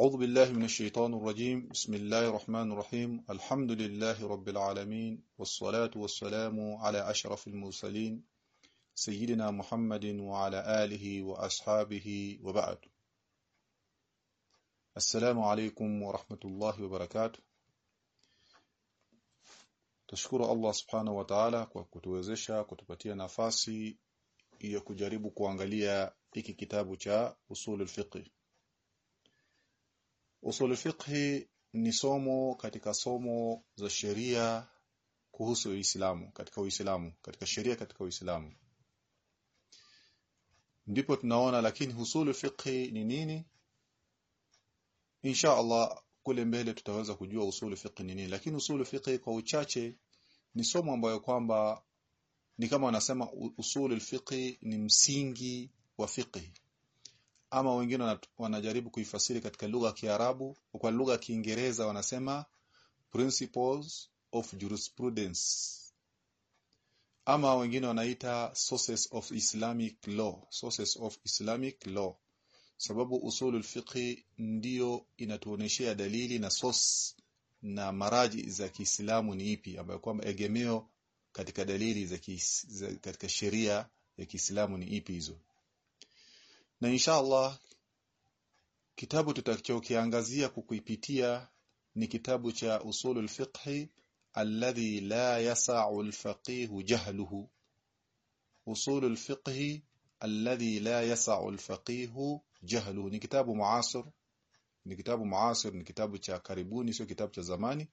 أعوذ بالله من الشيطان الرجيم. بسم الله الرحمن الرحيم. الحمد لله رب العالمين والصلاة والسلام على أشرف المرسلين سيدنا محمد وعلى آله وأصحابه وبعد. السلام عليكم ورحمة الله وبركاته. Tashukuru Allah Subhanahu wa Ta'ala kwa kutuwezesha kutupatia nafasi ya kujaribu kuangalia al-Fiqh. Usul al-Fiqh ni somo katika somo za sheria kuhusu Uislamu, katika Uislamu, katika sheria katika Uislamu. Ndipo tunaona lakini usul al-Fiqh ni nini? Insha Allah kule mbele tutaweza kujua usulu fiqhi ni nini lakini usulu fiqhi kwa uchache ni somo ambayo kwamba ni kama wanasema usulu fiqh ni msingi wa fiqh ama wengine wanajaribu kuifasiri katika lugha ya Kiarabu kwa lugha ya Kiingereza wanasema principles of jurisprudence. Ama wengine wanaita sources of Islamic law sources of Islamic law. Sababu usulul fiqh ndiyo inatuoneshea dalili na source na maraji za Kiislamu ni ipi ambayo kwamba egemeo katika dalili za, za katika sheria ya Kiislamu ni ipi hizo na insha Allah kitabu tutachokiangazia kukuipitia ni kitabu cha usulul fiqhi alladhi la yasa'u al-faqih jahluhu. Usulul fiqhi alladhi la yasa'u al-faqih ni kitabu muasir ni kitabu muasir ni kitabu cha karibuni sio kitabu cha zamani.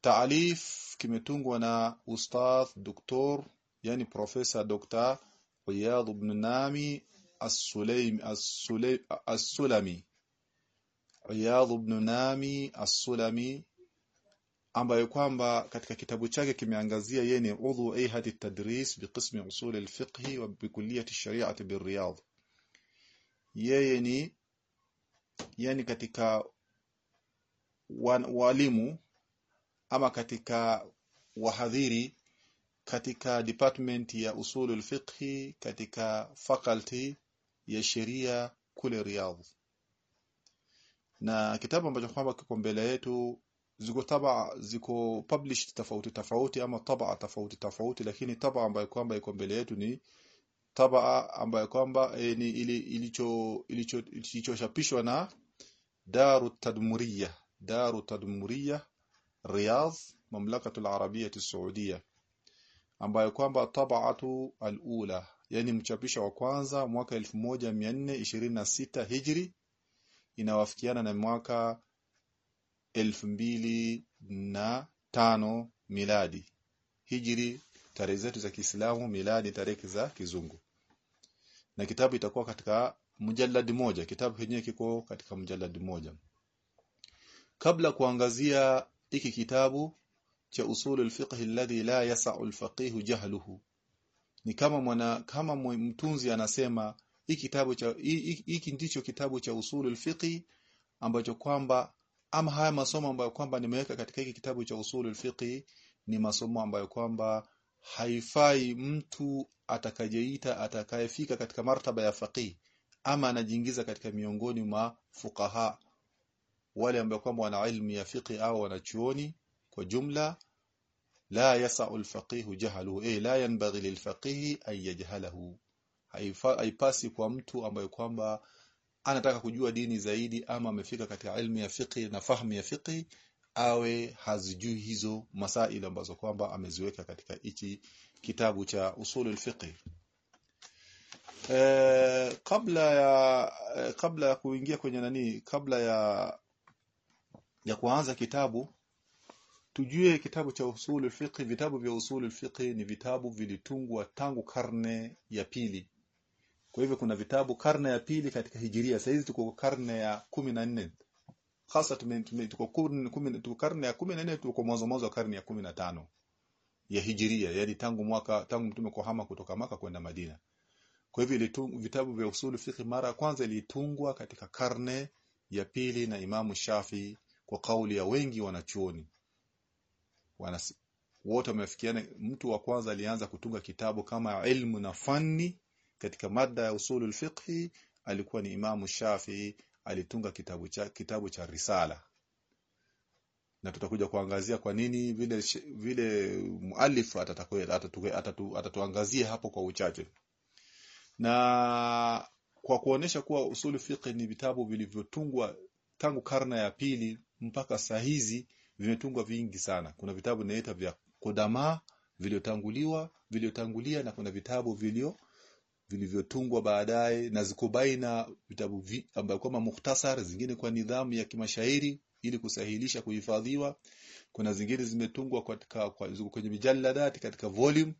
Taalif kimetungwa na ustadh doktor yani profesa dr Riyad ibn Nami as-Sulaimi as-Sulami Riyad ibn Nami as-Sulami ambayo kwamba katika kitabu chake kimeangazia yeye ni udhu ayhati tadris biqismi usul al-fiqh wa bikulliyati shari'ati bir-Riyadh yeye ni yani katika walimu ama katika wahadhiri katika department ya usulul fiqh katika faculty ya sheria kule Riyadh. Na kitabu ambacho kwamba kiko mbele yetu ziko taba ziko published tofauti tofauti ama tabaa tofauti tofauti lakini tabaa ambayo kwamba iko mbele yetu ni tabaa ambayo kwamba e, ni ili ilicho ilicho ilichochapishwa na Daru Tadmuriya Daru Tadmuriya Riyadh Mamlakatul al-Arabiyyah as-Saudiya ambayo kwamba tabaatu al-ula yani mchapisho wa kwanza mwaka 1426 Hijri inawafikiana na mwaka 2005 miladi. Hijri tarehe zetu za Kiislamu miladi tarehe za kizungu. Na kitabu itakuwa katika mujallad moja. Kitabu chenyewe kiko katika mujallad moja. Kabla kuangazia iki kitabu cha usulul fiqh alladhi la yas'u al-faqih jahluhu ni kama mwana kama mtunzi anasema hii kitabu cha hiki ndicho kitabu cha usul al-fiqh ambacho kwamba ama haya masomo ambayo kwamba nimeweka katika hiki kitabu cha usul al-fiqh ni masomo ambayo kwamba haifai mtu atakayeita atakayefika katika martaba ya faqih ama anajiingiza katika miongoni mwa fuqaha wale ambao kwamba wana ilmu ya fiqi au wanachuoni kwa jumla la yasau alfaqih jahluhu eh la yanbaghi lilfaqih an yajhalahu haipasi kwa mtu ambaye kwamba anataka kujua dini zaidi ama amefika katika ilmu ya fiqh na fahamu ya fiqh awe hazijui hizo masaili ambazo kwamba ameziweka katika hichi kitabu cha usulul fiqh e, kabla ya e, kabla ya kuingia kwenye nani kabla ya ya kuanza kitabu tujue kitabu cha usulu fiqh. Vitabu vya usulu fiqh ni vitabu vilitungwa tangu karne ya pili. Kwa hivyo kuna vitabu karne ya pili katika hijiria. Sasa hizi tuko karne ya 14 hasa tuko tuko karne ya 14 tuko mwanzo mwanzo wa karne ya 15 ya hijiria. Yani tangu mwaka tangu mtume kuhama kutoka maka kwenda Madina. Kwa hivyo vitabu vya usul fiqh mara ya kwanza ilitungwa katika karne ya pili na Imamu Shafi kwa kauli ya wengi wanachuoni Wote wamefikiana mtu wa kwanza alianza kutunga kitabu kama ilmu na fani katika mada ya usulul fiqh alikuwa ni Imamu Shafi alitunga kitabu cha kitabu cha risala. Na tutakuja kuangazia kwa nini vile vile muallif atatuangazia atatu, atatu, atatu hapo kwa uchache. Na kwa kuonesha kuwa usulu fiqh ni vitabu vilivyotungwa tangu karna ya pili mpaka saa hizi vimetungwa vingi sana. Kuna vitabu naita vya Kodama viliotanguliwa viliotangulia na kuna vitabu vilio vilivyotungwa baadaye na ziko baina vitabu vi, ambayo kama mukhtasar zingine kwa nidhamu ya kimashairi ili kusahilisha kuhifadhiwa. Kuna zingine zimetungwa katika kwenye mijalladati katika volume.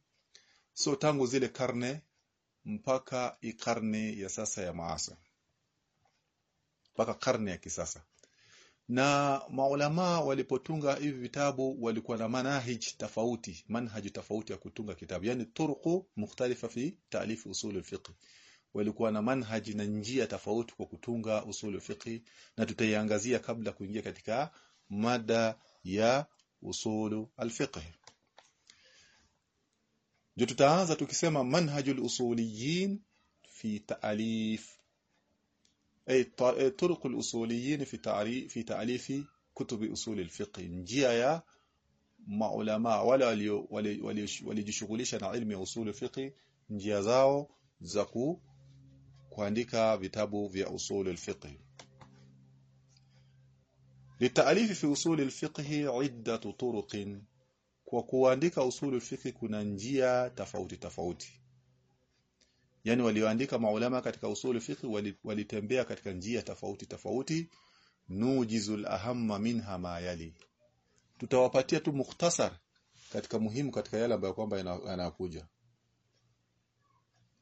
So tangu zile karne mpaka karne ya sasa ya maasa. Mpaka karne ya kisasa na maulama walipotunga hivi vitabu walikuwa na manahij tofauti manhaj tofauti ya kutunga kitabu. Yani turuqu mukhtalifa fi ta'lif usul al-fiqh. Walikuwa na manhaj na njia tofauti kwa kutunga usul al-fiqh. Na tutaiangazia kabla kuingia katika mada ya usul al-fiqh. Tutaanza tukisema manhajul usuliyin fi ta'alif أي طرق الأصوليين في تعريف في تعليف كتب أصول الفقه. جيايا مع علماء ولا ولي ولي ولي علم أصول الفقه. جيازاو زكو كوانديكا فيتابو في أصول الفقه. للتأليف في أصول الفقه عدة طرق. وكوانديكا أصول الفقه كنا نجيا تفاوتي تفوتي yani walioandika maulama katika usuli fiqh walitembea wali katika njia tofauti tofauti. Nujizul ahamma minha ma yali. Tutawapatia tu mukhtasar katika muhimu katika yale ambayo kwamba yanakuja.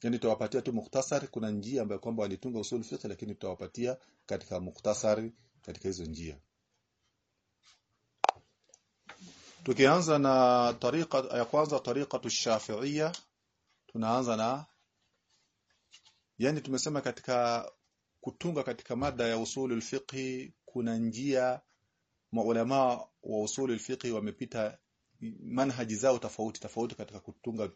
Yani tutawapatia tu mukhtasar kuna njia ambayo kwamba walitunga usul fiqh lakini tutawapatia katika mukhtasari katika hizo njia. Tukianza na tariqa ya kwanza tariqatu shafi'iyya tunaanza na yani tumesema katika kutunga katika mada ya usulul fiqhi kuna njia maulama wa usulul fiqhi wamepita manhaji zao tofauti tofauti katika kutunga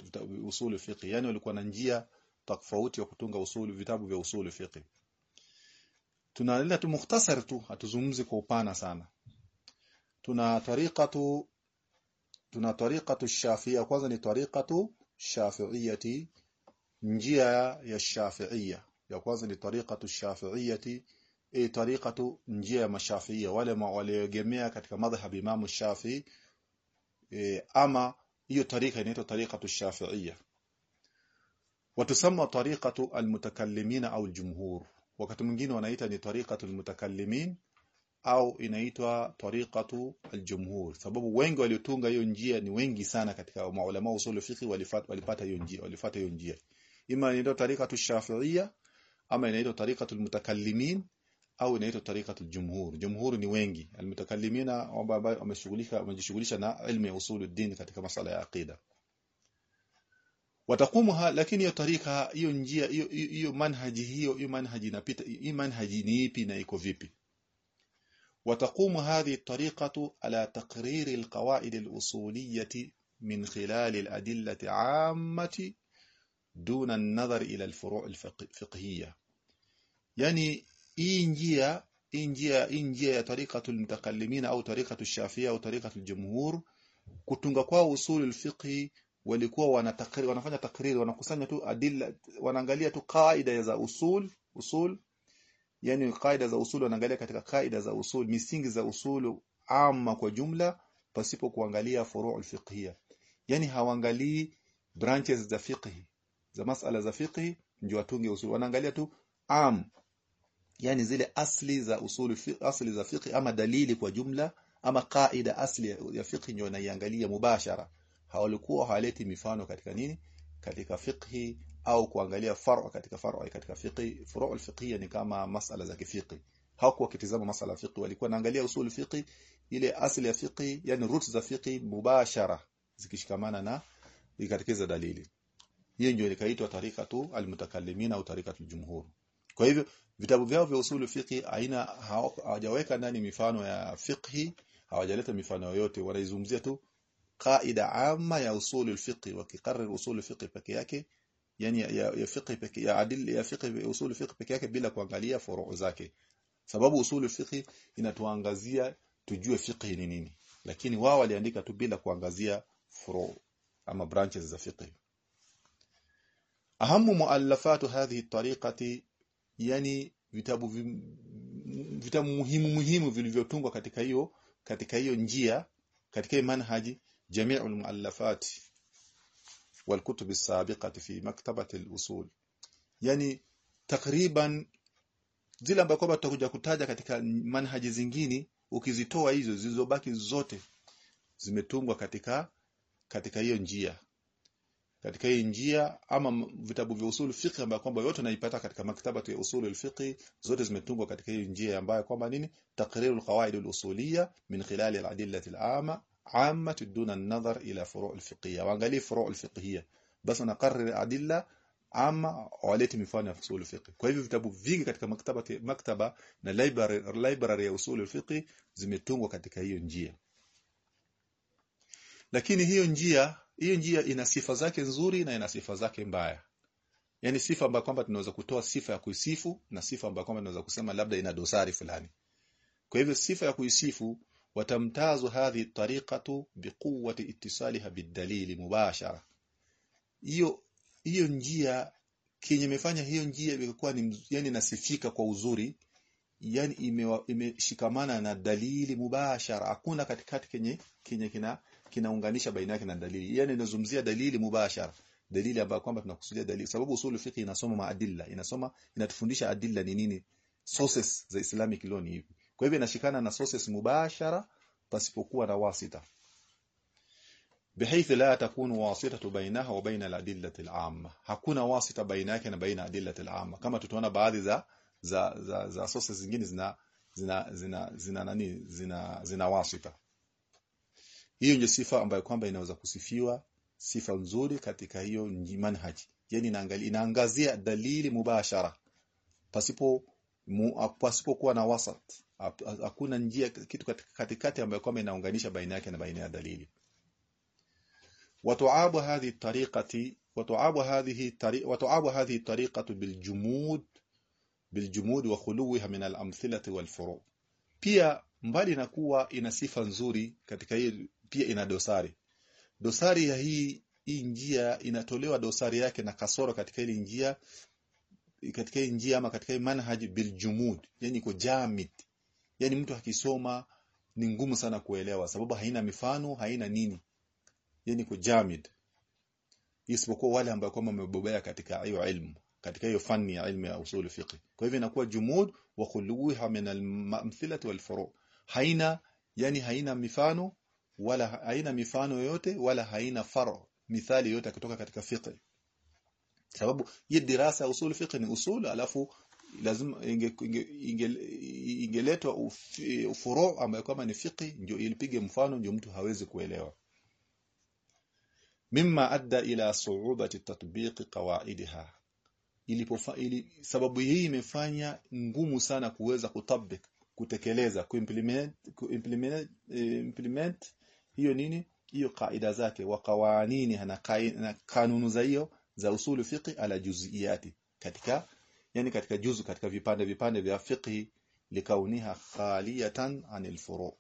usulul fiqhi yani walikuwa na njia tofauti ya kutunga usulu vitabu vya usulul fiqhi tunaenda tu mukhtasar tu hatuzungumzi kwa upana sana. Tuna tariqatu tuna tariqatu shafia kwanza ni tariqatu shafi'iyati njia ya shafi'ia ya kwanza ni tariqatu shafi'iyati e tariqatu njia ya mashafi'ia wale walioegemea katika madhhab imamu Shafi'i. E, ama hiyo tariqa inaitwa tariqatu shafi'ia watusamma tariqatu almutakallimin au aljumhur. Wakati mwingine wanaita ni tariqatu almutakallimin au inaitwa tariqatu aljumhur. Sababu wengi waliotunga hiyo njia ni wengi sana katika maulama usul fiqh hiyo njia walifuata hiyo njia إما إنهيتو طريقة الشافعية أما إنهيتو طريقة المتكلمين أو إنهيتو طريقة الجمهور. جمهور نوينجي المتكلمين ومشغوليشا نا علم وصول الدين كتك مسألة عقيدة. وتقومها لكن هي طريقة هي نجية هي منهج هي منهج نبيت هي منهج نيبي نايكو فيبي. وتقوم هذه الطريقة على تقرير القواعد الأصولية من خلال الأدلة عامة دون النظر إلى الفروع الفقهية يعني hii njia hii njia hii njia ya tariqatul mutakallimin au tariqatul shafia au tariqatul jumhur kutunga kwao usulul fiqh walikuwa wanatakrir wanafanya takriri wanakusanya tu adilla wanaangalia tu kaida za usul usul yani kaida za usul wanaangalia katika kaida za usul misingi za usul amma kwa jumla pasipo kuangalia furu'ul fiqhiyya yani hawaangalii branches za fiqh za masala za fiqh ndio watunge usul wanaangalia tu am yani zile asli za usul asli za fiqh ama dalili kwa jumla ama kaida asli ya fiqh ndio wanaiangalia mubashara. Hawalikuwa hawaleti mifano katika nini? Katika fiqh au kuangalia far'a katika far'a katika fiqh furu' al-fiqhiyya ni kama masala za kifiqh hawakuwa kitizama masala fiqh walikuwa naangalia usul fiqh ile asli ya fiqh yani roots za fiqh mubashara zikishikamana na ikatikiza dalili hiyo ndio ikaitwa tariqatu al-mutakallimin au tariqatu al-jumhur. Kwa hivyo vitabu vyao vya usulu fiqi aina hawajaweka ndani mifano ya fiqhi hawajaleta mifano yoyote. Wanaizungumzia tu qaida amma ya usulu fiqi wakikarrir usulu al-fiqh peke yake yani ya, ya fiqi peke ya adil ya fiqi usulu fiqi peke yake bila kuangalia furu' zake. Sababu usulu fiqi inatuangazia tujue fiqi ni nini. Lakini wao waliandika tu bila kuangazia furu ama branches za fiqh ahamu muallafatu hadhihi tariqati yani vitabu vitabu muhimu muhimu vilivyotungwa katika hiyo katika hiyo njia katika hiyo manhaji jami'u almuallafat والكتب السابقة في مكتبة الأصول yani takriban zile ambazo kwamba tutakuja kutaja katika manhaji zingine ukizitoa hizo zilizobaki zote zimetungwa katika katika hiyo njia katika hii njia ama vitabu vya usul fiqh ambayo kwamba yote naipata katika maktaba ya usul al-fiqh zote zimetungwa katika hii njia ambayo kwamba nini? Taqrirul qawaid al-usuliyya min khilal al-adillah al-amma amma dun an-nazar ila furu' al-fiqhiyya waangalie furu' al-fiqhiyya bas naqarrir adilla ama walete mifano ya usul fiqh. Kwa hivyo vitabu vingi katika maktaba maktaba na library library ya usul fiqh zimetungwa katika hiyo njia. Lakini hiyo njia hiyo njia ina sifa zake nzuri na ina sifa zake mbaya. Yani sifa ambayo kwamba tunaweza kutoa sifa ya kuisifu na sifa ambayo kwamba tunaweza kusema labda ina dosari fulani. Kwa hivyo sifa ya kuisifu watamtazu hadhi tariqatu biquwwati ittisaliha bidalili mubashara. Hiyo hiyo njia kenye imefanya hiyo njia imekuwa ni yani nasifika kwa uzuri yani imeshikamana ime na dalili mubashara. Hakuna katikati kenye kenye kina kinaunganisha baina yake na dalili. Yani inazungumzia dalili mubashara. Dalili ambayo kwamba tunakusudia dalili. Sababu usulu fiqh inasoma maadilla. Inasoma inatufundisha adilla ni nini? Sources za islamic law ni hivi. Kwa hivyo inashikana na sources mubashara pasipokuwa na wasita. Bihaithu la takunu wasitatu bainaha wa baina al-adillati hakuna wasita baina yake na baina adillati alamma. Kama tutaona baadhi za za za, za sources zingine zina zina zina zina nani? Zina zina wasita. hiyo ndio sifa ambayo kwamba inaweza kusifiwa sifa nzuri katika hiyo manhaji yani inaangalia inaangazia dalili mubashara pasipo mu, pasipo kuwa na wasat hakuna njia kitu katikati ambayo kwamba inaunganisha baina yake na baina ya dalili وتعاب هذه الطريقة وتعاب هذه الطريقة وتعاب هذه الطريقة بالجمود بالجمود وخلوها من الأمثلة والفروع pia mbali na kuwa ina sifa nzuri katika hii pia ina dosari. Dosari ya hii hii njia inatolewa dosari yake na kasoro katika ile njia katika hii njia ama katika manhaj manhaj biljumud yani iko jamid yani mtu akisoma ni ngumu sana kuelewa sababu haina mifano haina nini. Yani kujamid isipokuwa wale ambao kwamba wamebobea katika hiyo ilmu katika hiyo fani ya ilmu ya usul fiqh. Kwa hivyo inakuwa jumud wa khuluha min al-amthilati wal furu. Haina yani haina mifano wala haina mifano yote wala haina faro mithali yote kutoka katika fiqh. Sababu hii dirasa usul fiqh ni usul alafu lazima ingeletwa ufuru ambayo kama ni fiqh ndio ilipige mfano ndio mtu hawezi kuelewa. Mimma adda ila su'ubati tatbiq qawaidiha. Ilipofa ili sababu hii imefanya ngumu sana kuweza kutabik kutekeleza kuimplement kuimplement implement hiyo nini? Hiyo kaida zake. Wa qawanini na kanunu za hiyo za usulu fiqi ala juziyati. Katika yani katika juzu katika vipande vipande vya fiqi likauniha khaliyatan anil furu.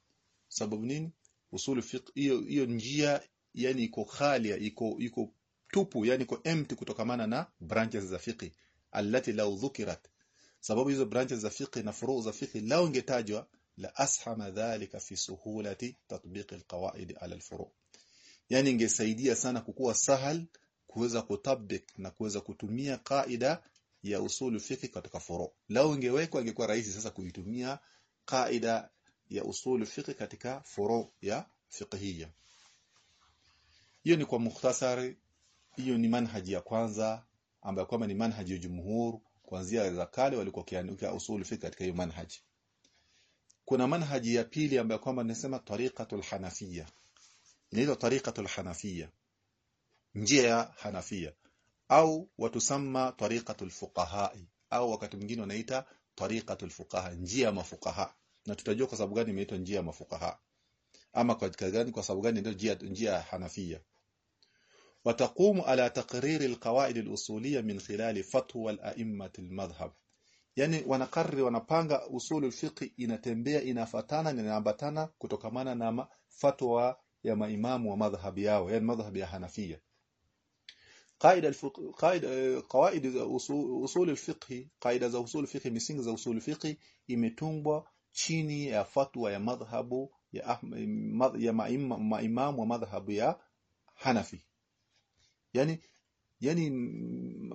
Sababu nini? Usulu fiqh hiyo hiyo njia yani iko khalia iko iko tupu yani iko empty kutokamana na branches za fiqh allati law dhukirat. Sababu hizo branches za fiqh na furu za fiqh lao ingetajwa la ashama dhalika fi suhulati tatbiq alqawaid ala alfuru. Yani ingesaidia sana kukuwa sahal kuweza kutabik na kuweza kutumia kaida ya usulu fiqh katika furu. Lao ingewekwa ingekuwa rahisi sasa kuitumia kaida ya usulu fiqh katika furu ya fiqhiyya. Hiyo ni kwa mukhtasari hiyo ni manhaji ya kwanza ambayo kwamba ni manhaji ya jumhur kuanzia za kale walikuwa usulu usul fiqh katika hiyo manhaji kuna manhaji ya pili ambayo kwamba nasema tariqatul hanafia inaitwa tariqatul hanafia njia ya hanafia au watusamma tariqatul fuqaha au wakati mwingine wanaita tariqatul fuqaha njia ya mafuqaha. Na tutajua kwa sababu gani imeitwa njia ya mafuqaha. Ama kwa gani kwa sababu gani ndio njia njia hanafia wataqumu ala taqriri alqawaid alusuliyya min khilali fatwa al-a'immat madhhab yani wanakarri wanapanga usul fiqh inatembea inafatana na inaambatana kutokamana na fatwa ya maimamu wa madhhabi yao yani madhhabi ya Hanafia قاعده الفقه قاعده قواعد usul الفقه قاعده za usul fiqh misingi za usul fiqh imetungwa chini ya fatwa ya madhhabu ya ya maimamu wa madhhabu ya Hanafi yani yani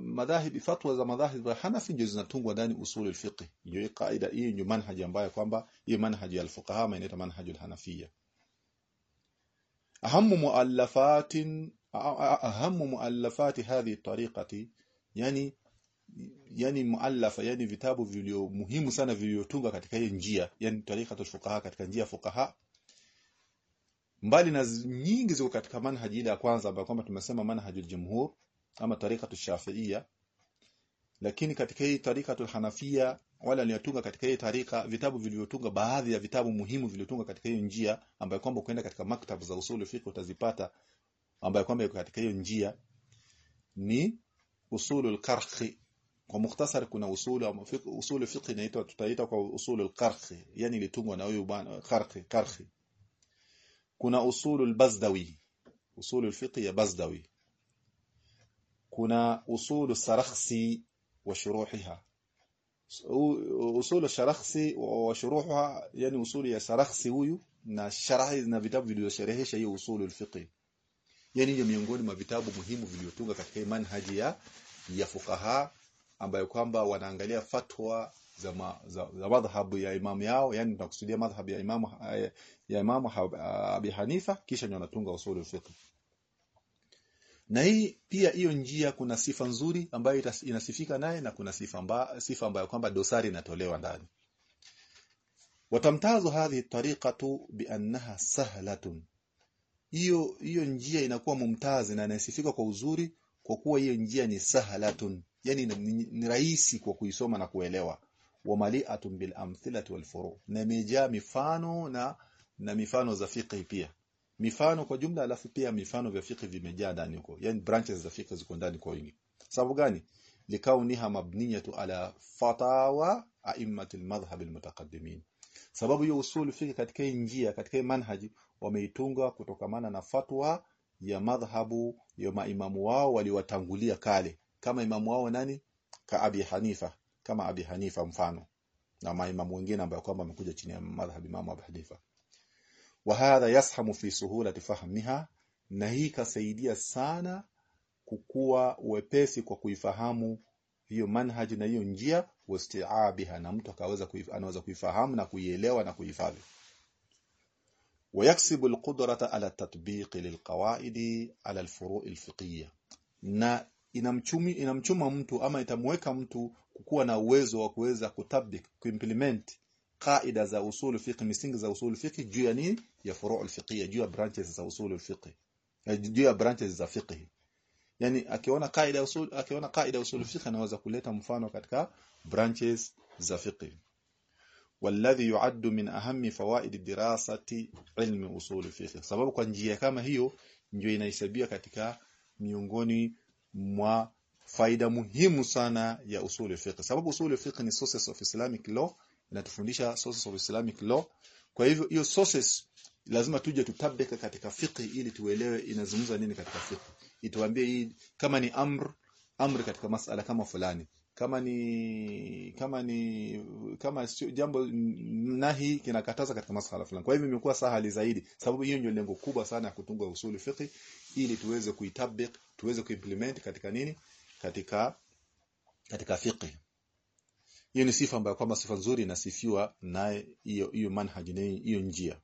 madhahibi fatwa za madhahibi ya Hanafi ndio zinatungwa ndani usul al-fiqh ndio kaida hii ndio manhaji ambayo kwamba hiyo manhaji ya fuqaha inaitwa manhaji al-hanafiyya. Ahamu muallafatin ahamu muallafati hadhi tariqati yani yani muallafa yani vitabu vilio muhimu sana viliotunga katika hii njia yani tariqatu fuqaha katika njia fuqaha. Mbali na nyingi ziko katika manhaji ile ya kwanza ambayo kwamba tumesema manhajul jumhur ama tariqatu shafiia lakini katika hii tariqatu hanafia wala aliyotunga katika hii tarika vitabu vilivyotunga baadhi ya vitabu muhimu vilivyotunga katika hiyo njia ambayo kwamba ukienda katika maktaba za usulu fiqh utazipata ambayo kwamba iko katika hiyo njia ni usulul qarhi kwa mukhtasar kuna usulu usulu fiqh inaitwa tutaita kwa usulul qarhi yani ilitungwa na huyu bwana qarhi qarhi kuna usulul bazdawi. Usulul fiqh ya bazdawi kuna usulu sarakhsi wa shuruhiha. Usulu sharakhsi wa shuruhuha yani usulu ya sarakhsi huyu na sharahi na vitabu vilivyosherehesha hiyo usulu al-fiqh. Yani ni miongoni mwa vitabu muhimu vilivyotunga katika manhaji ya ya fuqaha ambayo kwamba wanaangalia fatwa za, ma, za, za madhhabu ya imamu yao yani tunakusudia madhhabu ya imamu ya imamu Abi Hanifa kisha ndio wanatunga usulu al-fiqh na hii pia hiyo njia kuna sifa nzuri ambayo inasifika naye na kuna sifa mba, sifa ambayo kwamba dosari inatolewa ndani. Watamtazu hadhi tariqatu biannaha sahlatun. Hiyo hiyo njia inakuwa mumtazi na inasifika kwa uzuri kwa kuwa hiyo njia ni sahlatun. Yani ni, rahisi kwa kuisoma na kuelewa. Wa mali'atun bil amthilati wal furu. Na imejaa mifano na na mifano za fiqh pia mifano kwa jumla alafu pia mifano vya fiqh vimejaa ndani huko. Yani branches za fiqh ziko ndani kwa wingi. Sababu gani? Likauniha mabniyatu ala fatawa a'immatil madhhab almutaqaddimin. Sababu hiyo usul fiqh katika njia katika manhaji wameitunga kutokamana na fatwa ya madhhabu ya maimamu wao waliwatangulia kale. Kama imamu wao nani? Ka Abi Hanifa. Kama Abi Hanifa mfano. Na maimamu wengine ambao kwamba wamekuja chini ya madhhabi imamu abi Hanifa وهذا يسهم في سهولة فهمها na hii kasaidia sana kukua wepesi kwa kuifahamu hiyo manhaji na hiyo njia wastiabiha na mtu akaweza kuif, anaweza kuifahamu na kuielewa na kuihifadhi ويكسب القدرة على التطبيق للقواعد على الفروع الفقهية na inamchumi inamchuma mtu ama itamweka mtu kukuwa na uwezo wa kuweza kutabik kuimplement qaida za usul fiqh misingi za usul fiqh juu ya nini ya furu' al-fiqhiyya juu ya branches za usul fiqh juu ya branches za fiqh yani akiona qaida usul akiona qaida usul fiqh anaweza kuleta mfano katika branches za fiqh والذي يعد من أهم فوائد دراسة علم usul fiqh sababu kwa njia kama hiyo ndio inahesabia katika miongoni mwa faida muhimu sana ya usul fiqh sababu usul fiqh ni sources of Islamic law inatufundisha sources of Islamic law. Kwa hivyo hiyo sources lazima tuje tutabeka katika fiqh ili tuelewe inazungumza nini katika fiqh. Ituambie kama ni amr amri katika masala kama fulani. Kama ni kama ni kama jambo nahi kinakataza katika masala fulani. Kwa hivyo imekuwa sahali zaidi. Sababu hiyo ndio lengo kubwa sana ya kutunga usuli fiqh ili tuweze kuitabik tuweze kuimplement katika nini? Katika katika fiqh hiyo ni sifa ambayo kwamba sifa nzuri inasifiwa naye hiyo hiyo manhaji na hiyo njia.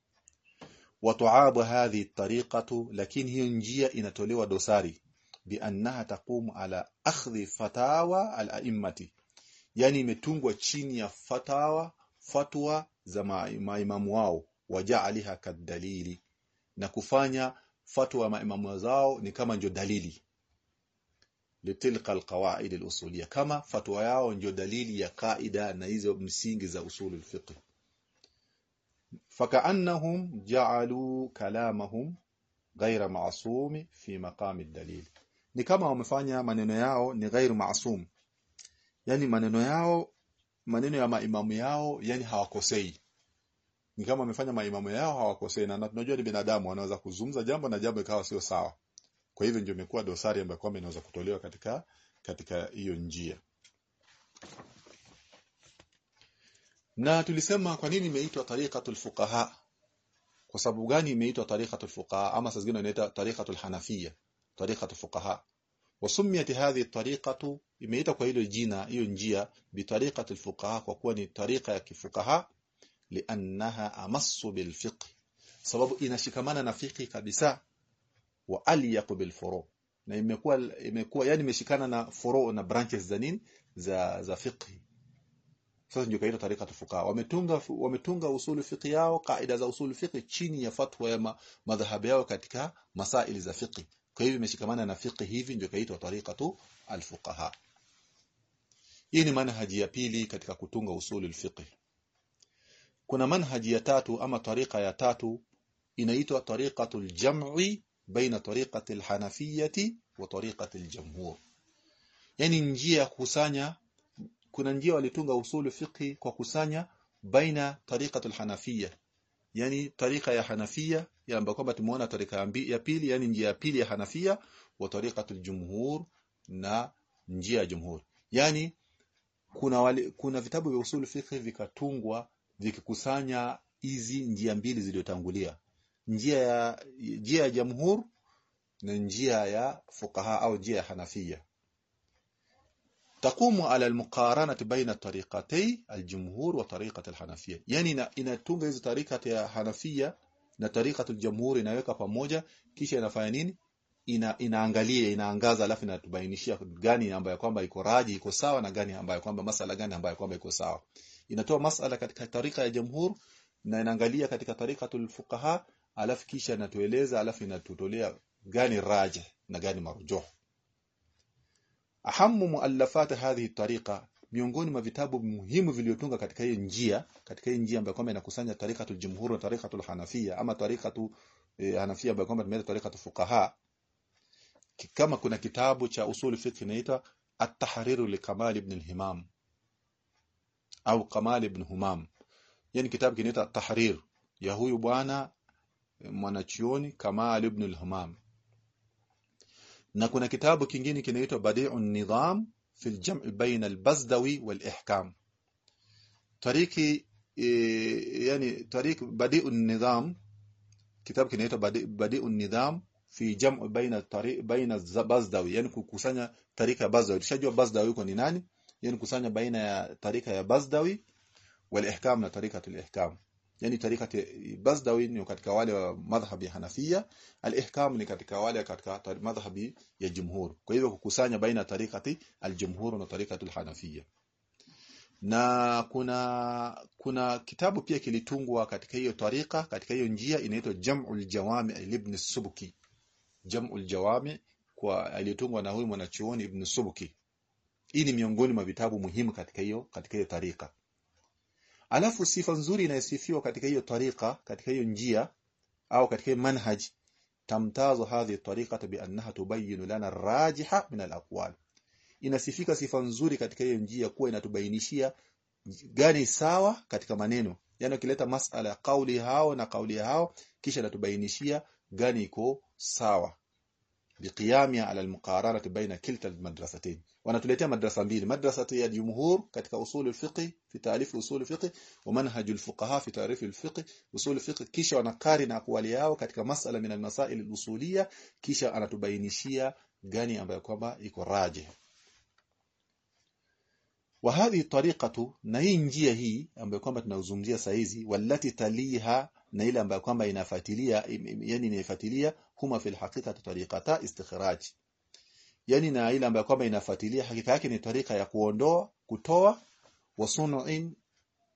Watuabu hadhi tariqatu lakini hiyo njia inatolewa dosari. Biannaha taqumu ala akhdhi fatawa al-a'immati. Yani imetungwa chini ya fatawa fatwa za maimamu wao. Wajaaliha kadalili na kufanya fatwa maimamu zao ni kama ndio dalili litilqa alqawaid alusuliyya kama fatwa yao ndio dalili ya kaida na hizo msingi za usul alfiqh fakaannahum ja'alu kalamahum ghaira ma'sumi fi maqam ad-dalil ni kama wamefanya maneno yao ni ghairu ma'sum yani maneno yao maneno ya maimamu yao yani hawakosei. ni kama wamefanya maimamu yao hawakosei. na tunajua ni binadamu wanaweza kuzungumza jambo na jambo ikawa sio sawa kwa hivyo ndio imekuwa dosari ambayo kwamba inaweza kutolewa katika katika hiyo njia na tulisema kwa nini imeitwa tariqatul fuqaha kwa sababu gani imeitwa tariqatul fuqaha ama saa zingine inaitwa tariqatul hanafiyya tariqatul fuqaha وسميت هذه الطريقة imeita kwa hilo jina hiyo njia bitariqatil fuqaha kwa kuwa ni tariqa ya kifuqaha liannaha amassu bilfiqh sababu inashikamana na fiqh kabisa wa aliyaq bil furu. Na imekuwa imekuwa yani imeshikana na furu na branches za nini? Za za fiqh. Sasa ndio kaita tariqatul fuqaha wametunga wametunga usulu fiqh yao kaida za usulu fiqh chini ya fatwa ya madhhabi yao katika masaili za fiqh. Kwa hivyo imeshikamana na fiqh hivi ndio kaitwa tariqatu alfuqaha. Hii ni manhaji ya pili katika kutunga usulu alfiqh. Kuna manhaji ya tatu ama tariqa ya tatu inaitwa tariqatul aljam'i baina tariqati alhanafiyati wa tariqati aljumhur. Yani njia ya kusanya kuna njia walitunga usulu fiqhi kwa kusanya baina tariqati alhanafiyya. Yani tariqa ya hanafia ya ambayo kwamba tumeona tariqa ya pili yani njia ya pili ya hanafia wa tariqatul jumhur na njia ya jumhur. Yani kuna wali, kuna vitabu vya usul fiqh vikatungwa vikikusanya hizi njia mbili zilizotangulia njia ya njia ya jamhur na njia ya fuqaha au njia ya Hanafia taqumu ala almuqaranah baina tariqatay aljumhur wa tariqat alhanafia yani inatunga hizo tariqat ya Hanafia na tariqat aljumhur inaweka pamoja kisha inafanya nini? Ina, inaangalia inaangaza alafu inatubainishia gani ambayo kwamba iko raji iko sawa na gani ambayo kwamba masala gani ambayo kwamba iko sawa. Inatoa masala katika tariqa ya jamhur na inaangalia katika tarikatul fuqaha alafu kisha inatueleza alafu inatutolea gani raje na gani marjuh ahamu muallafat hadhihi tariqa miongoni mwa vitabu muhimu vilivyotunga katika hiyo njia katika hiyo njia ambayo kwamba inakusanya tariqatul jumhur na tariqatul hanafia ama tariqatu eh, hanafia ambayo kwamba tumeita tariqatul fuqaha. Kama kuna kitabu cha usul fiqh inaitwa at-tahrir li kamal ibn al-himam au kamal ibn humam. Yani kitabu kinaitwa tahrir ya huyu bwana mwanachuoni kamal ibn al-humam na kuna kitabu kingine kinaitwa Badi'un Nidham fi al-jam' baina al-Bazdawi wal-Ihkam tariki e, yani tarik Badi'un Nidham kitabu kinaitwa Badi'un Nidham fi jam' baina tariq baina Bazdawi yani kukusanya tarika Bazdawi tushajua Bazdawi yuko ni nani yani kusanya baina ya tarika ya Bazdawi wal-Ihkam na tarikatul ihkam yani tarika Bazdawi ni katika wale wa madhhabi Hanafia al-ihkam ni katika wale katika madhhabi ya jumhur. Kwa hivyo kukusanya baina tarikati al-jumhur na tarikati al-Hanafia na kuna kuna kitabu pia kilitungwa katika hiyo tarika katika hiyo njia inaitwa Jam'ul Jawami' ibn Subki. Jam'ul Jawami' kwa alitungwa na huyu mwanachuoni Ibn Subki. Hii ni miongoni mwa vitabu muhimu katika hiyo katika hiyo tarika alafu sifa nzuri inayosifiwa katika hiyo tariqa katika hiyo njia au katika manhaj tamtazo hadhi tariqata bi annaha tubayyin lana rajiha min al-aqwal. Inasifika sifa nzuri katika hiyo njia kuwa inatubainishia gani sawa katika maneno. Yani ukileta masala ya kauli hao na kauli hao kisha inatubainishia gani iko sawa بقيامها على المقارنة بين كلتا المدرستين. وأنا تليتها مدرسة بين مدرسة الجمهور كتك أصول الفقه في تعريف أصول الفقه ومنهج الفقهاء في تعريف الفقه أصول الفقه. كيش وأنا قارن أقوالي هاو مسألة من المسائل الأصولية كيش أنا تبينيشيا غاني أبا كوبا إكو راجه. وهذه الطريقة نينجيا هي أبا كوبا تنوزمزيا سايزي والتي تليها نيلا أبا كوبا ينافاتيليا يعني ينافاتيليا huma fil haqiqati tariqata istikhraj yani na ile ambayo kwamba inafuatilia hakika yake ni tarika ya kuondoa kutoa wasunuin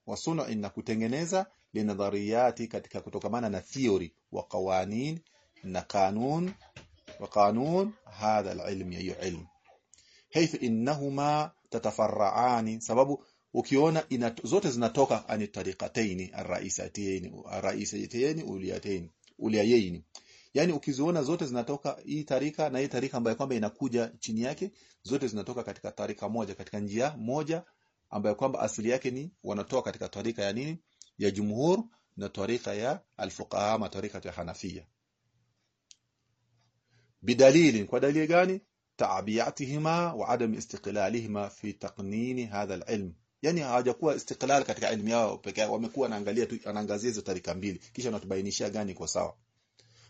wasunuin na kutengeneza linadhariyati katika kutokamana na theory wa qawanin na kanun wa kanun hadha alilm ya ilm. Haythu innahuma tatafarraani sababu ukiona ina, zote zinatoka ani tariqataini arraisataini arraisataini uliyataini uliyaini yani ukiziona zote zinatoka hii tarika na hii tarika ambayo kwamba inakuja chini yake zote zinatoka katika tarika moja katika njia moja ambayo kwamba asili yake ni wanatoa katika tarika ya nini? Ya jumhur na tarika ya alfuqaha ama tarika ya Hanafia bidalili kwa dalili gani? Taabiyatihima wa adam istiqlalihima fi taqnin hadha alilm. Yani hawajakuwa istiqlal katika elimu yao pekee wamekuwa wanaangalia tu anaangazia hizo tarika mbili. Kisha wanatubainishia gani kwa sawa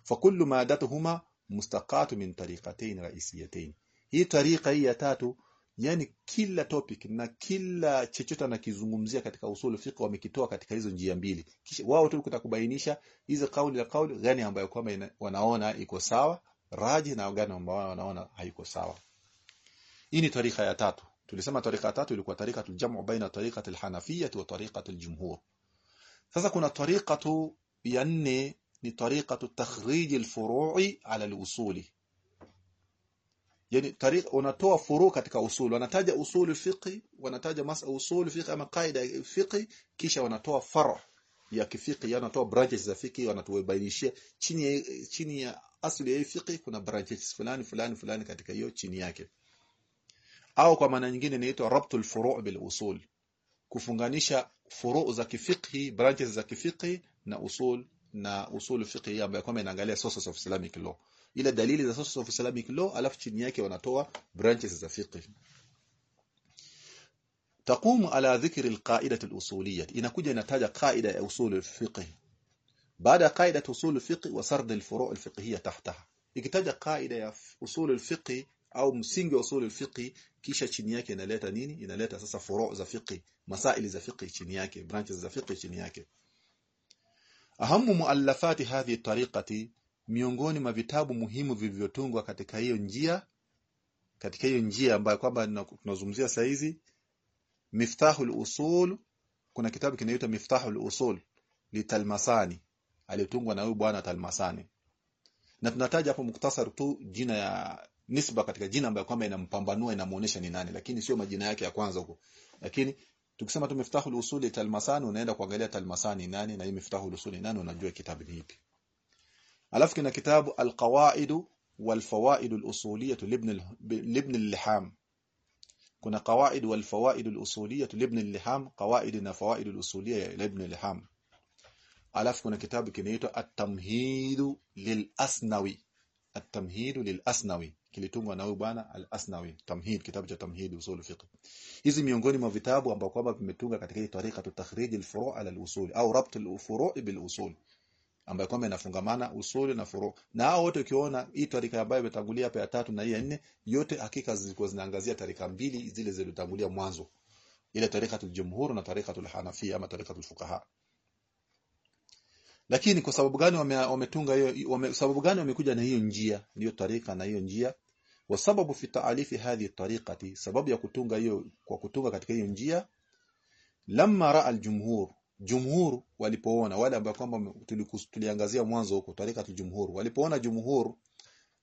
fa مادتهما mustaqatu min tariqatayn raisiyatayn hii tariqa hii ya tatu yani kila topic na kila chochote anakizungumzia katika usulu fiqh wamekitoa katika hizo njia mbili. Kisha wao tu kutakubainisha hizo kauli la kauli gani ambayo kwamba wanaona iko sawa raji na gani ambayo wanaona haiko sawa. Hii ni tariqa ya tatu. Tulisema tariqa tatu ilikuwa tariqa tuljamu baina tariqa alhanafiyyah wa tariqa aljumhur sasa kuna tariqa ya nne ni tarika takhrij alfuru'i ala alusuli yani tariqa unatoa furu katika usuli wanataja usuli fiqi wanataja masa usuli fiqi ama qaida fiqi kisha wanatoa far ya kifiqi yani wanatoa branches za fiqi wanatubainishia chini ya, chini ya asili ya fiqi kuna branches fulani fulani fulani katika hiyo chini yake au kwa maana nyingine inaitwa rabtul furu' bil usul kufunganisha furu' za kifiqhi branches za kifiqhi na usul na usul fiqhi ambayo kwamba inaangalia sources of islamic law ile dalili za sources of islamic law alafu chini yake wanatoa branches za fiqh تقوم على ذكر القاعده الاصوليه inakuja inataja qaida ya usul الفقه بعد قاعده usul الفقه وسرد الفروع الفقهيه تحتها ikitaja qaida ya usul الفقه au msingi wa usul الفقه kisha chini yake inaleta nini inaleta sasa furu' za fiqh masaili za fiqh chini yake branches za fiqh chini yake ahamu muallafati hadhi tariqati miongoni mwa vitabu muhimu vilivyotungwa katika hiyo njia katika hiyo njia ambayo kwamba tunazungumzia saa hizi Miftahul Usul kuna kitabu kinaitwa Miftahul Usul litalmasani aliyotungwa na huyu bwana Talmasani. Na tunataja hapo muktasar tu jina ya nisba katika jina ambayo kwamba inampambanua inamuonesha ni nani lakini sio majina yake ya kwanza huko. Lakini tukisema tu Miftahul Usul litalmasani unaenda kuangalia Talmasani nani na hii Miftahul Usul nani unajua kitabu ni ipi alafu kuna kitabu alqawaid walfawaid alusuliyah libn libn al-liham kuna qawaid walfawaid alusuliyah libn al-liham qawaid na fawaid alusuliyah libn al-liham alafu kuna kitabu kinaitwa at-tamhid lil-asnawi at-tamhid lil-asnawi. Kilitungwa na huyu bwana al-asnawi. Tamhid kitabu cha tamhid usul fiqh. Hizi miongoni mwa vitabu ambao kwamba vimetunga katika hii tariqa tutakhrij al-furu' ala al-usul au rabt al-furu' bil-usul ambayo kwamba inafungamana usuli na furu. Na hao wote ukiona hii tarika ambayo imetangulia hapa ya tatu na hii ya nne yote hakika zilikuwa zinaangazia tarika mbili zile zilizotangulia mwanzo. Ile tarikatul jumhur na tarikatul hanafi ama tarikatul fuqaha lakini kwa sababu gani wametunga hiyo wame, sababu gani wamekuja na hiyo njia ndio tarika na hiyo njia? Wasababu fi taalifi hadhi tariqati sababu ya kutunga hiyo kwa kutunga katika hiyo njia lamma raa aljumhur jumhur walipoona wale ambao kwamba tuliangazia mwanzo huko tarikatul jumhur walipoona jumhur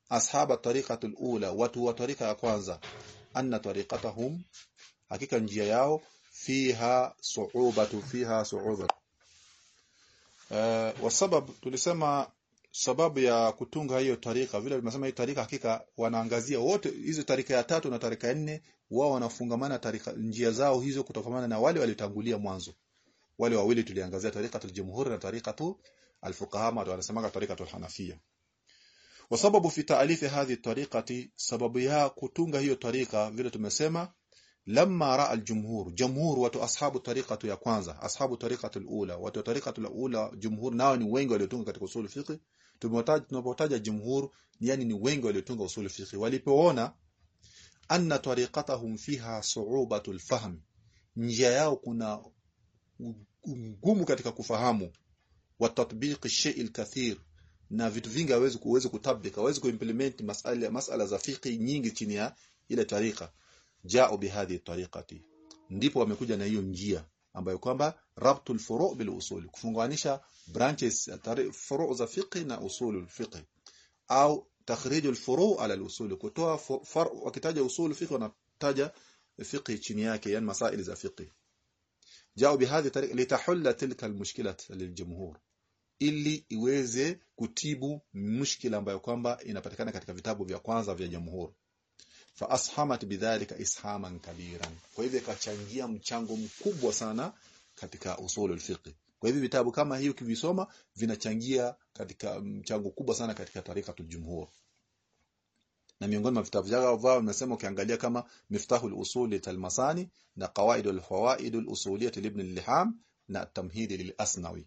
ashaba tariqa alula watu wa tarika ya kwanza anna tariqatahum hakika njia yao fiha su'ubatu fiha su'ubatu uh, wasabab tulisema sababu ya kutunga hiyo tarika vile tumesema hiyo tarika hakika wanaangazia wote hizo tarika ya tatu na tarika ya nne wao wanafungamana tarika njia zao hizo kutokamana na wale walitangulia mwanzo. Wale wawili tuliangazia tarika tuljumhur na tarika tu alfuqaha ma wanasemaga tarikatul hanafia wasababu fi taalifi hadhi tariqati sababu ya kutunga hiyo tarika vile tumesema lamma raa aljumhur jumhur watu ashabu tariqatu ya kwanza ashabu tariqatu alula. Watu tariqatu alula jumhur nao ni wengi waliotunga katika usul fiqh. Tumewataja tunapotaja jumhur yani ni wengi waliotunga usul fiqh. Walipoona anna tariqatahum fiha su'ubatu alfahm njia yao kuna ngumu katika kufahamu. Wa tatbiq shay al-kathir na vitu vingi hawezi kuweza kutabika hawezi kuimplement masala masala za fiqh nyingi chini ya ile tarika jao bihadhi tariqati. Ndipo wamekuja na hiyo njia ambayo kwamba rabtul furu' bil usul kufunganisha branches furu' za fiqh na usul fiqh au takhrij al furu' ala al usul kutoa wakitaja usul fiqh wanataja fiqh chini yake yani masaili za fiqh. Jao bihadhi tariqa litahulla tilka al mushkilat liljumhur ili iweze kutibu mushkila ambayo kwamba inapatikana katika vitabu vya kwanza vya jamhur fa ashamat bidhalika ishaman kabiran. Kwa hivyo ikachangia mchango mkubwa sana katika usulul fiqh kwa hivyo vitabu kama hiyo kivisoma vinachangia katika mchango kubwa sana katika tarikatul jumhur. Na miongoni mwa vitabu vyao nimesema ukiangalia kama miftahul usul talmasani na qawaidul fawaidul usuliyah ibn al-liham na tamhidi lil-asnawi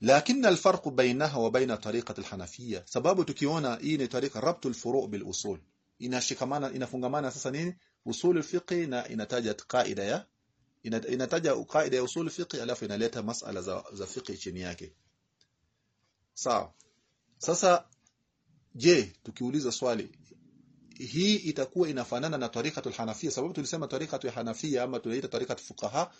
لكن الفرق بينها وبين طريقة الحنفية sababu tukiona hii ni tarika rabtul furu' bil usul inashikamana inafungamana sasa nini usul fiqh na inataja qaida ya inataja qaida ya usul fiqh alafu inaleta masala za, za fiqh chini yake sawa sasa je tukiuliza swali hii itakuwa inafanana na tarikatul hanafia sababu tulisema tarikatu ya hanafia ama tunaita tarikatu fuqaha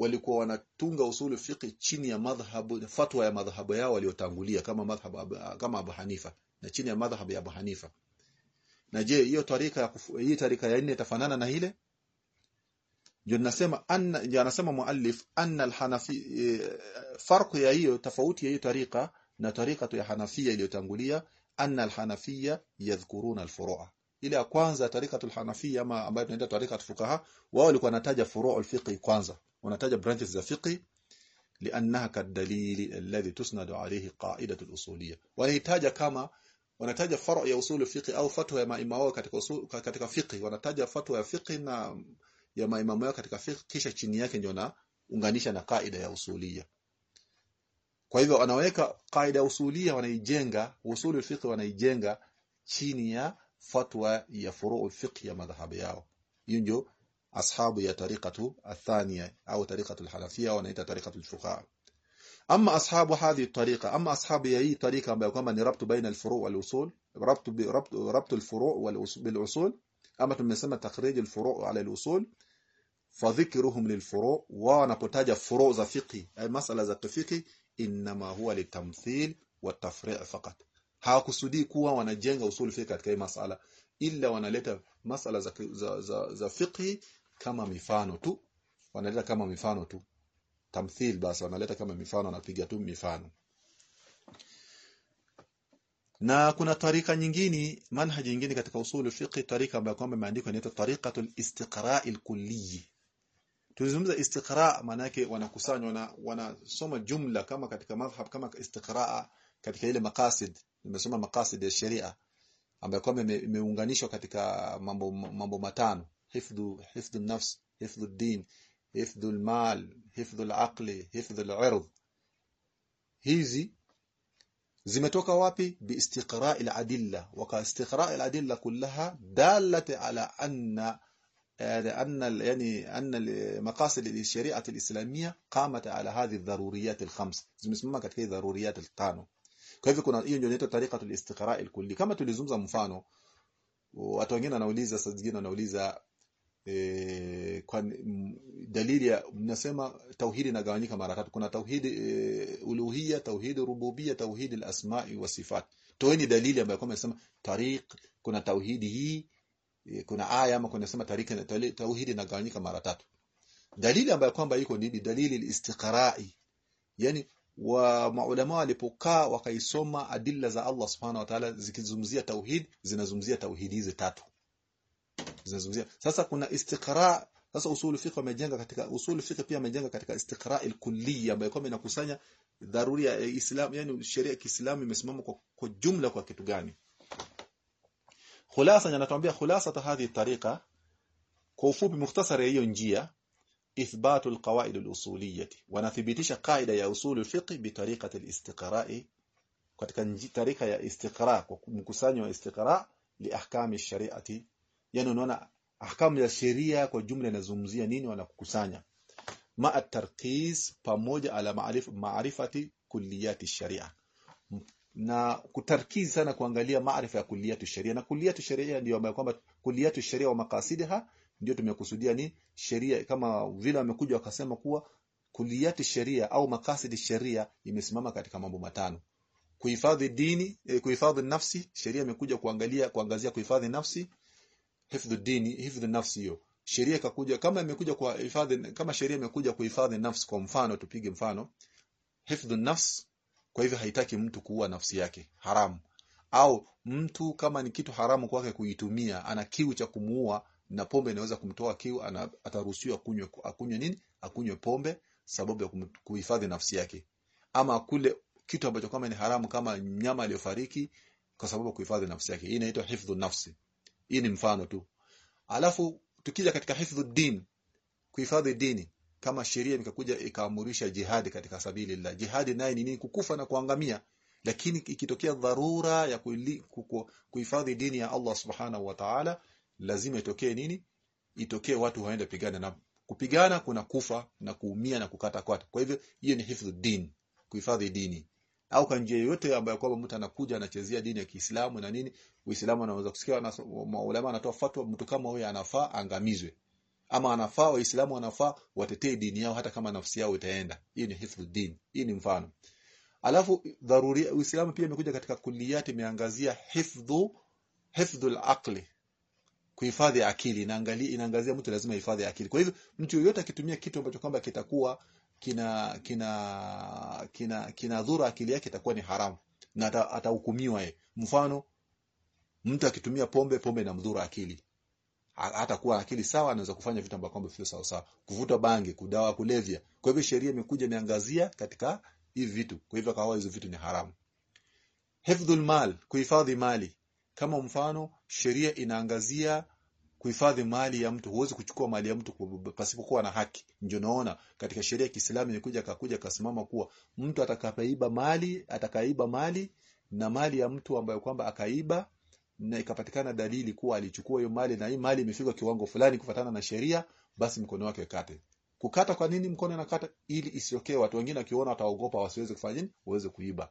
walikuwa wanatunga usulu fiqh chini ya madhhabu fatwa ya madhhabu yao waliotangulia kama madhhabu kama Abu Hanifa na chini ya madhhabu ya Abu Hanifa. Na je hiyo tarika hii tarika ya nne itafanana na ile? Ndio nasema anna anasema muallif anna al-hanafi e, farq ya hiyo tofauti ya hiyo tarika na tarika ya hanafia iliyotangulia anna al-hanafia yadhkuruna al-furu'a. Ile ya kwanza tarikatul hanafia ama ambayo tunaita tarikatul fuqaha wao walikuwa wanataja furu'ul fiqh kwanza wanataja branches za fiqh liannaha kadalili alladhi tusnadu alayhi qa'idatu al-usuliyya wanahitaja kama wanataja faru ya usul fiqh au fatwa ya maimamu katika usul, katika fiqh. Wanataja fatwa ya fiqh na ya maimamu katika fiqh kisha chini yake ndio na unganisha na kaida ya usulia kwa hivyo wanaweka kaida ya usulia wanaijenga usul alfiqh wanaijenga chini ya fatwa ya furu alfiqh ya madhhabi yao. Hiyo ndio ashabu ya tariqatu athania au tariqatu alhanafia wanaita tariqatu alfuqaha ama ashabu hadhi tariqa ama ashabu ya hii tariqa ambayo kwamba ni rabtu baina alfuru' wal usul rabtu bi rabtu rabtu alfuru' wal bil usul ama tumesema takhrij alfuru' ala alusul fadhikruhum lilfuru' wa wanapotaja furu' za fiqh ay masala za fiqh inma huwa litamthil wa tafri' faqat hawakusudii kuwa wanajenga usul fiqh katika hii masala ila wanaleta masala za, za, za, za fiqh kama mifano tu wanaleta kama mifano tu. Tamthil basi wanaleta kama mifano wanapiga tu mifano. Na kuna tarika nyingine manhaji nyingine katika usul fiqh tarika ambayo kwamba imeandikwa inaitwa tariqatul istiqra'il kulli tulizungumza istiqra maana yake wanakusanywa na wanasoma jumla kama katika madhhab kama istiqra katika ile maqasid nimesoma maqasid ya sharia ambayo kwamba imeunganishwa katika mambo mambo matano حفظ حفظ النفس حفظ الدين حفظ المال حفظ العقل حفظ العرض. هذه زمتوك وابي باستقراء العدلة وكاستقراء العدلة كلها دالة على أن أن يعني أن مقاصد الشريعة الإسلامية قامت على هذه الضروريات الخمس. زمسمما كتكي ضروريات التانو. كيف كنا إيو نيتو طريقة الاستقراء الكلي؟ كما تلزم مفانو. watu wengine wanauliza saa zingine wanauliza e, kwa dalili ya mnasema tauhidi inagawanyika mara tatu kuna tauhidi e, uluhia tauhidi rububia tauhidi al-asma'i wa sifat. Toeni dalili ambayo kama inasema tariq kuna tauhidi hii e, kuna aya ama kuna sema tariq tauhidi inagawanyika mara tatu. Dalili ambayo kwamba iko ni dalili al-istiqra'i. Yani wa maulama walipokaa wakaisoma adilla za Allah subhanahu wa ta'ala zikizungumzia tauhid zinazungumzia tauhidi hizi tatu zinazungumzia sasa kuna istiqra sasa usul fiqh wamejenga katika usul fiqh pia wamejenga katika istiqra al-kulli ambayo kwamba inakusanya dharuri ya Islam yani sheria ya Kiislamu imesimama kwa, kwa jumla kwa kitu gani khulasa anatuambia khulasa hadhi tariqa kwa ufupi mukhtasari hiyo njia إثبات القواعد الأصولية ونثبتش قاعدة يا أصول الفقه بطريقة الاستقراء katika tarika ya istiqra kwa mkusanyo wa istiqra li ahkami shariati yani unaona ahkamu ya sheria kwa jumla inazungumzia nini wanakukusanya? Ma at-tarkis pamoja ala maarif maarifati kulliyati sharia. Na kutarkizi sana kuangalia maarifa ya kulliyati sharia. Na kulliyati sharia ndio ambayo kwamba kulliyati sharia wa maqasidiha ndio tumekusudia ni sheria kama vile wamekuja wakasema kuwa kuliyati sharia au makasidi sharia imesimama katika mambo matano. Kuhifadhi dini eh, kuhifadhi nafsi sheria imekuja kuangalia kuangazia kuhifadhi nafsi hifdhu dini hifdhu nafsi hiyo. Sheria ikakuja kama imekuja kwa hifadhi kama sheria imekuja kuhifadhi nafsi kwa mfano tupige mfano hifdhu nafs kwa hivyo haitaki mtu kuua nafsi yake haramu. Au mtu kama ni kitu haramu kwake kuitumia ana kiu cha kumuua na pombe inaweza kumtoa kiu ana, ataruhusiwa kunywe akunywe nini? Akunywe pombe sababu ya kuhifadhi nafsi yake. Ama kule kitu ambacho kama ni haramu kama mnyama aliyofariki kwa sababu kuhifadhi nafsi yake. Hii inaitwa hifdhu nafsi hii ni mfano tu. Alafu tukija katika hifdhu din kuhifadhi dini kama sheria ikakuja ikaamurisha jihadi katika sabili la jihadi naye ni nini? Kukufa na kuangamia. Lakini ikitokea dharura ya kuhifadhi dini ya Allah subhanahu wa ta'ala lazima itokee nini? Itokee watu waende pigana na kupigana kuna kufa na kuumia na kukata kwata. Kwa hivyo hiyo ni hifdhu din kuhifadhi dini au kwa njia yoyote ambayo kwamba mtu anakuja anachezea dini ya Kiislamu na nini Uislamu anaweza kusikia na maulama anatoa fatwa mtu kama huyo anafaa angamizwe. Ama anafaa waislamu wanafaa watetee dini yao hata kama nafsi yao itaenda. Hii ni hifdhu din hii ni mfano. Alafu dharuri uislamu pia imekuja katika kulliyati imeangazia hifdhu hifdhu al-aqli kuhifadhi akili. Inaangalia inaangazia mtu lazima hifadhi akili. Kwa hivyo mtu yoyote akitumia kitu ambacho kwamba kitakuwa kina kina kina kinadhuru akili yake itakuwa ni haramu. Na ata- atahukumiwa yeye. Mfano mtu akitumia pombe pombe inamdhuru akili. Hata kuwa akili sawa anaweza kufanya vitu ambavyo sio sawa sawa. Kuvuta bangi kudawa kulevya. Kwa hivyo sheria imekuja imeangazia katika hivi vitu. Kwa hivyo kawa hizo vitu ni haramu. Hifdhul mal kuhifadhi mali. Kama mfano sheria inaangazia kuhifadhi mali ya mtu. Huwezi kuchukua mali ya mtu pasipokuwa na haki. Ndio naona katika sheria ya Kiislamu imekuja kakuja kasimama kuwa mtu atakapaiba mali atakaiba mali na mali ya mtu ambayo kwamba akaiba na ikapatikana dalili kuwa alichukua hiyo mali na hii mali imefika kiwango fulani kufatana na sheria basi mkono wake kate kukata kwa nini mkono unakata? Ili isiokee watu wengine wakiona wataogopa wasiweze kufanya nini? Waweze kuiba.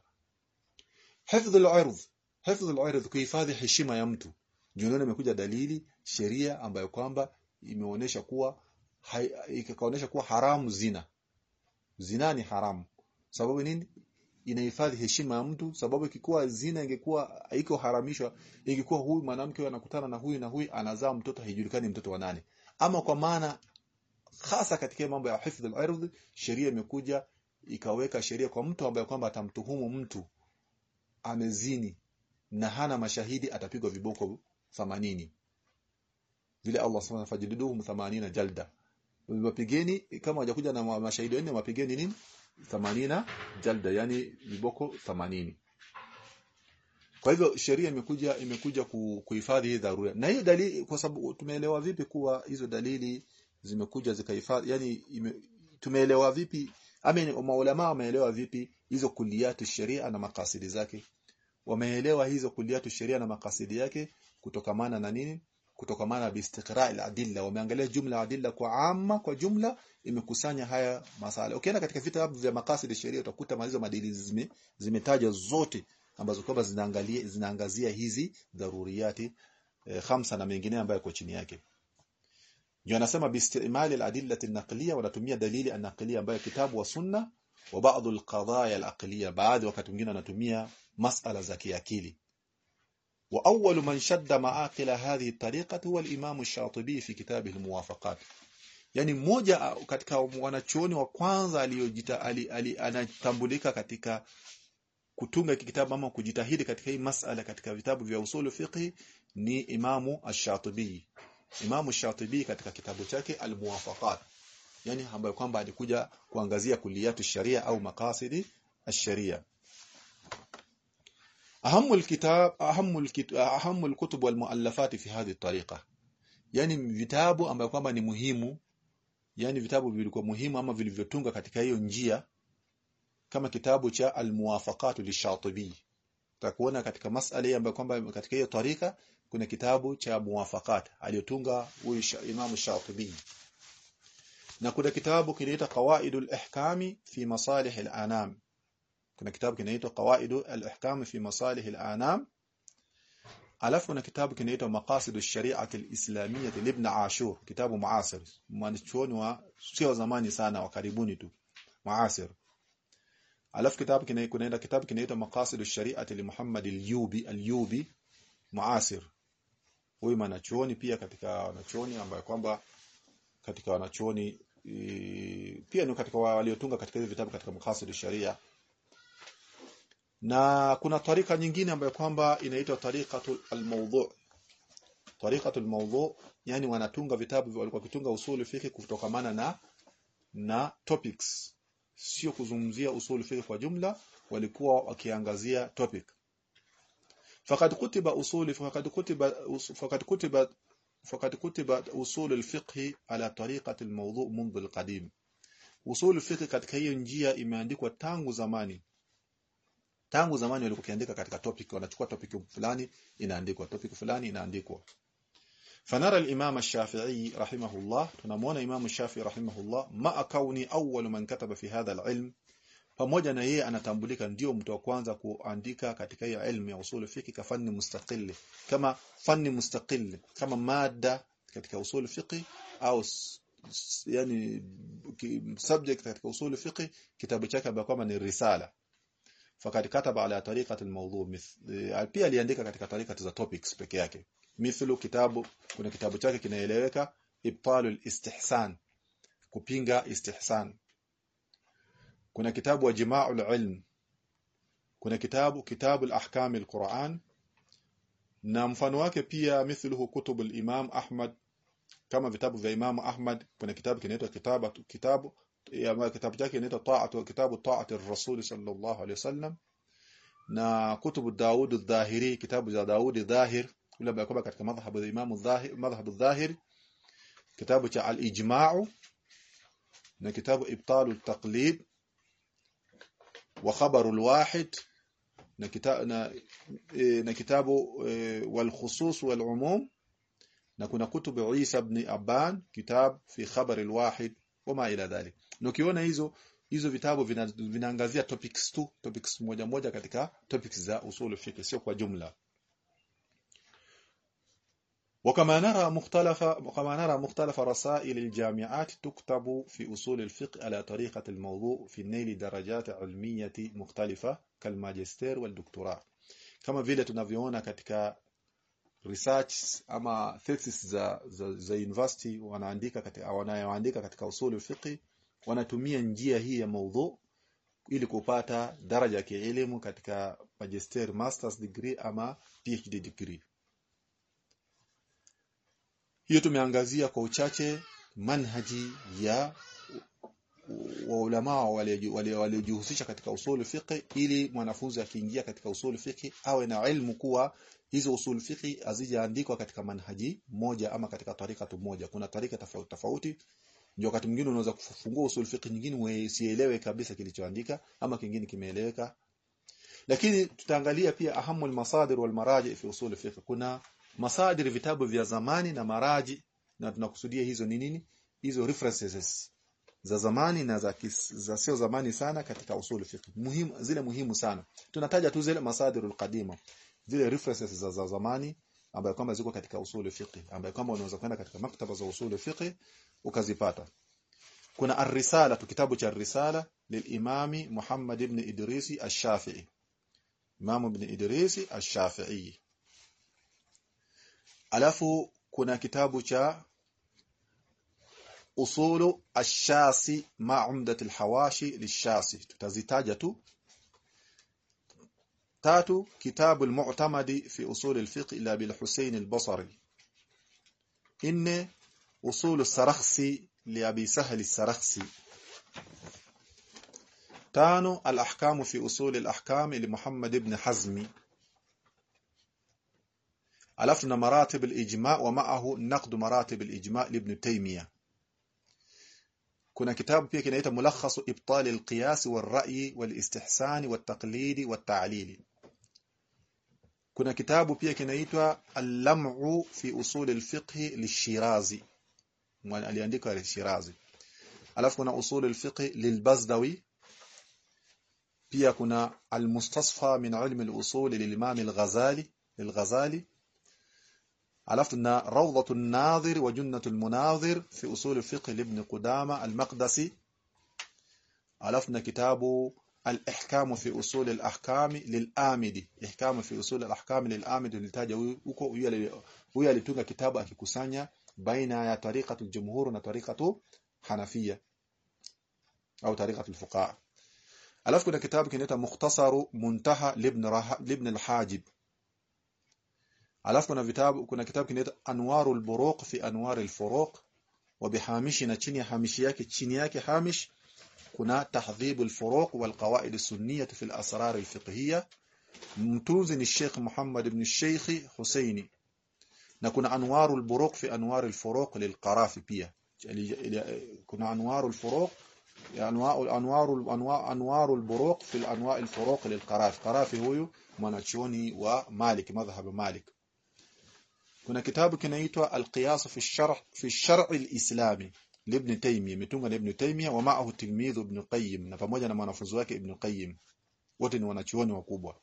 Hifdhul ardh hifdhul ardh kuhifadhi heshima ya mtu neno imekuja dalili sheria ambayo kwamba imeonesha kuwa ikaonesha kuwa haramu zina. Zina ni haramu. Sababu nini? Inahifadhi heshima ya mtu. Sababu ikikuwa zina ingekuwa haiko haramishwa ingekuwa huyu mwanamke anakutana na huyu na huyu anazaa mtoto haijulikani mtoto wa nani. Ama kwa maana hasa katika mambo ya hifdh al-ardh sheria imekuja ikaweka sheria kwa mtu ambaye kwamba atamtuhumu mtu. Amezini na hana mashahidi atapigwa viboko 80 vile Allah subhanahu fajiduhum 80 jalda. Wapigeni kama hajakuja na ma- mashahidi wanne wapigeni nini? 80 jalda yani viboko 80 kwa hivyo sheria imekuja imekuja kuhifadhi hii dharura. Na hiyo dalili kwa sababu tumeelewa vipi kuwa hizo dalili zimekuja zikahifadhi yani tumeelewa vipi ama maulama wameelewa vipi hizo kuliatu sheria na makasidi zake. Wameelewa hizo kuliatu sheria na makasidi yake kutokamana na nini? Kutokamana na biistiqra' al-adilla. Wameangalia jumla adilla kwa amma kwa jumla imekusanya haya masala. Ukienda katika vitabu vya makasidi sheria utakuta malizo madili zime, zimetajwa zote ambazo kwamba zinaangalia zinaangazia hizi dharuriyati e, khamsa na mengine ambayo yako chini yake. Ndio anasema biistimali al-adilla an-naqliyya wanatumia dalili an-naqliya ambayo kitabu wa sunna wa baadhi al-qadaya al-aqliya. Baadhi wakati mwingine wanatumia masala za kiakili وأول من شد معاقل هذه الطريقة هو الإمام الشاطبي في كتابه الموافقات yani mmoja katika wanachuoni wa kwanza aliyojita ali, ali, anatambulika katika kutunga hiki kitabu ama kujitahidi katika hii masala katika vitabu vya usulu fiqh ni Imamu Ash-Shatibi Imamu Ash-Shatibi katika kitabu chake Al-Muwafaqat yani ambayo kwamba alikuja kuangazia kuliyatu sharia au makasidi ash-sharia أهم الكتاب أهم الكتاب أهم الكتب والمؤلفات في هذه الطريقة yani vitabu ambayo kwamba ni muhimu yani vitabu vilikuwa muhimu ama vilivyotunga katika hiyo njia kama kitabu cha al-muwafaqat lishatibi takuona katika masala hii ambayo kwamba katika hiyo tarika kuna kitabu cha muwafaqat aliyotunga huyu Imam Shatibi na kuna kitabu kinaitwa qawaidul ihkami fi masalih al-anam kuna kitabu kinaitwa qawaidu al-Ahkam fi masalih al-anam. Alafu kuna kitabu kinaitwa maqasid ash-shari'ah al-islamiyyah ibn ashur. Kitabu muasir. Mwanachuoni wa sio zamani sana wa karibuni tu. Muasir. Alafu kitabu kinaitwa kitabu kinaitwa maqasid ash-shari'ah li Muhammad al-Yubi al-Yubi. Muasir. Huyu mwanachuoni pia katika wanachuoni ambaye kwamba katika wanachuoni pia ni katika waliotunga katika hizo vitabu katika maqasid ash-shari'ah na kuna tarika nyingine ambayo kwamba inaitwa tariqatul almawdu' tariqatul mawdu' yani wanatunga vitabu walikuwa kitunga usuli fiqh kutokamana na na topics sio kuzungumzia usuli fiqh kwa jumla walikuwa wakiangazia topic faqad kutiba usuli faqad kutiba faqad kutiba faqad kutiba usul alfiqh ala tariqati almawdu' منذ القديم usul alfiqh katika hiyo njia imeandikwa tangu zamani Tangu zamani walikuwa kiandika katika topic wanachukua topic fulani inaandikwa topic fulani inaandikwa. Fanara al-Imam al-Shafi'i rahimahullah tunamuona Imam al-Shafi'i rahimahullah ma kauni awwal man kataba fi hadha al-ilm pamoja na yeye anatambulika ndio mtu wa kwanza kuandika katika hiyo elimu ya usul fiqh ka fanni mustaqil kama fanni mustaqil kama mada katika usul fiqh au yani subject katika usul fiqh kitabu chake ambacho ni risala fakad kataba ala tariqati almawdu' pia aliandika katika tariqati za topics peke yake. mithlu kitabu kuna kitabu chake kinaeleweka ibtalul istihsan kupinga istihsan kuna kitabu wa jima'ul ilm kuna kitabu kitabu al-ahkam al-Qur'an na mfano wake pia mithluhu kutub al-Imam Ahmad kama vitabu vya Imam Ahmad kuna kitabu kinaitwa kitabu kitabu كتاب جاكي نيتا طاعة كتاب طاعة الرسول صلى الله عليه وسلم. نا كتب داود الظاهري كتاب زا داود الظاهر. ولا بيكون بكر مذهب الإمام الظاهر مذهب الظاهر. كتاب تاع الإجماع. نا كتاب إبطال التقليد. وخبر الواحد. نا كتاب إيه، نا كتاب إيه، والخصوص والعموم. نكون كتب عيسى بن أبان. كتاب في خبر الواحد. وما إلى ذلك. dhalik ukiona hizo hizo vitabu vinaangazia topics tu topics moja moja katika topics za usul fiqh sio kwa jumla وكما نرى مختلف وكما نرى مختلف رسائل الجامعات تكتب في أصول الفقه على طريقة الموضوع في نيل درجات علمية مختلفة كالماجستير والدكتوراه كما vile tunavyoona katika research ama thesis za za, za university wanaandika katika wanayoandika katika usul fiqh wanatumia njia hii ya maudhu ili kupata daraja ya kielimu katika magister masters degree ama PhD degree. Hiyo tumeangazia kwa uchache manhaji ya waulama waliojihusisha katika usulu fiqh ili mwanafunzi akiingia katika usulu fiqh awe na ilmu kuwa hizo usulu fiqh hazijaandikwa katika manhaji moja ama katika tarika moja. Kuna tarika tofauti tofauti ndio wakati mwingine unaweza kufungua usul fiqh nyingine usielewe kabisa kilichoandika ama kingine kimeeleweka. Lakini tutaangalia pia ahamu almasadir walmaraji fi usul fiqh. Kuna masadir vitabu vya zamani na maraji na tunakusudia hizo ni nini? Hizo references za zamani na za, za sio zamani sana katika usul fiqh. Muhimu zile muhimu sana. Tunataja tu zile masadirul qadima zile references za, za zamani ambayo kwamba ziko katika usul fiqh ambayo kwamba unaweza kwenda katika maktaba za usulu fiqh ukazipata. Kuna ar-risala kitabu cha ar-risala lilimami Muhammad ibn Idrisi ash-Shafi'i. Imam ibn Idrisi ash-Shafi'i. Alafu kuna kitabu cha usulu ash-Shasi ma umdat al-hawashi lish-Shasi tutazitaja tu tatu kitabu al-mu'tamadi fi usul al-fiqh ila bil Husayn al-Basri inne usul al-Sarakhsi li Abi Sahl al-Sarakhsi tano al-ahkam fi usul al-ahkam li Muhammad ibn Hazmi alafu na maratib al-ijma' wa ma'ahu naqd maratib al-ijma' li Ibn Taymiyyah kuna kitabu pia kinaitwa mulakhas kuna kitabu pia kinaitwa al-lam'u fi usul al-fiqh lish-shirazi mwana aliandika al-shirazi alafu kuna usul al-fiqh lil-bazdawi pia kuna al-mustasfa min ilm al-usul lil-imam al-ghazali lil-ghazali alafu na rawdatu an-nadhir wa junnatu al-munadhir fi usul al-fiqh ibn Qudama al-Maqdisi alafu na kitabu al-ihkam fi usul al-ahkam lil-Amidi. Ihkamu fi usul al-ahkam lil-Amidi nilitaja huko huyu alitunga kitabu akikusanya baina ya tariqatu al-jumhur na tariqatu Hanafiyya au tariqatu al-fuqaha. Alafu kuna kitabu kinaitwa mukhtasaru muntaha libn al-hajib. Alafu kuna vitabu kuna kitabu kinaitwa anwarul buruq fi anwaril furuq wa bihamishi na chini ya hamishi yake chini yake hamish كنا تحذيب الفروق والقواعد السنية في الأسرار الفقهية. متوزن الشيخ محمد بن الشيخ حسيني. نكون أنوار البروق في أنوار الفروق للقرافي بيا. يعني كنا أنوار الفروق أنواع الأنوار الأنواع أنوار البروق في الأنواع الفروق للقراف قرافي هو مناشوني ومالك مذهب مالك. كنا كتاب كنيتوا القياس في الشرع في الشرع الإسلامي. Libn Taymiyyah mitunga na ibn Taymiyyah wa ma'ahu tilmidhu ibn Qayyim na pamoja na mwanafunzi wake ibn Qayyim wote ni wanachuoni wakubwa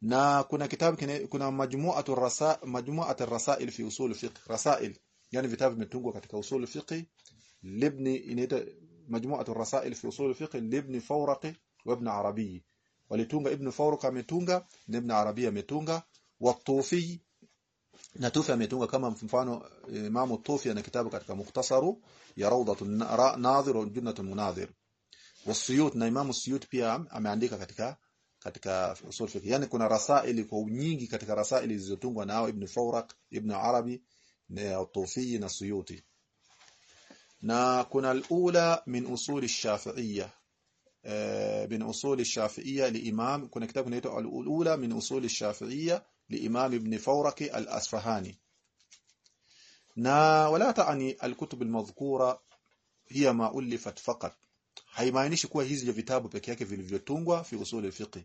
na kuna kitabu kine, kuna majmu'atu rasa majmu'atu rasail fi usul fiqh rasail yani vitabu vimetungwa katika usul fiqh libni inaita majmu'atu rasail fi usul fiqh libni fawraqi wa ibn arabi walitunga ibn fawraq ametunga na ibn arabi ametunga wa tufi na tufi ametunga kama mfano imam tufi ana kitabu katika mukhtasaru ya rawdatu nadhir wa junnatu munadhir. Wasuyut na imam suyut pia ameandika katika katika usul fiqh. Yani kuna rasaili kwa nyingi katika rasaili zilizotungwa nao ibn Fawraq ibn Arabi na Tufi na Suyuti. Na kuna al-ula min usul ash-shafi'iyya min usul ash-shafi'iyya liimam kuna kitabu kinaitwa al-ula min usul ash-shafi'iyya liimam ابن Fawraq al-Asfahani. Na wala taani al-kutub al-madhkura hiya ma ulifat faqat. Haimaanishi kuwa hizi vitabu peke yake vilivyotungwa fi usul al-fiqh.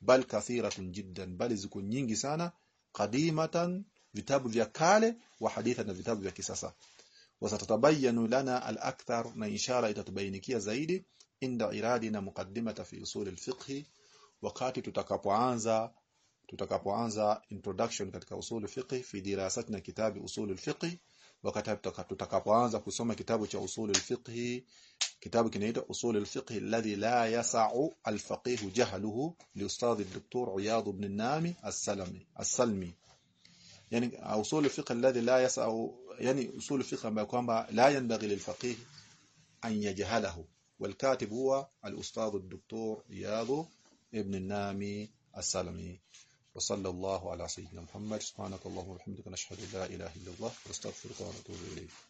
Bal kathiratun jiddan bal ziko nyingi sana qadimatan vitabu vya kale wa haditha na vitabu vya kisasa. Wasatatabayanu lana al-akthar na ishara itatubainikia zaidi inda iradina muqaddimata fi usul al-fiqh wakati tutakapoanza tutakapoanza introduction katika usul al-fiqh fi dirasatina kitabi usul al-fiqh wakati tutakapoanza kusoma kitabu cha usul al-fiqh kitabu kinaitwa usul al-fiqh alladhi la yas'u al-faqih jahluhu li ustadh al-doktor Iyad ibn an-Nami as-Salami as-Salmi yani usul al-fiqh alladhi la yas'u yani usul al-fiqh ambayo kwamba la yanbaghi lil-faqih an yajhalahu والكاتب هو الأستاذ الدكتور إياد ابن النامي السلمي وصلى الله على سيدنا محمد. سبحانك اللهم وبحمدك نشهد لا إله إلا الله ونستغفرك ونتوب إليك.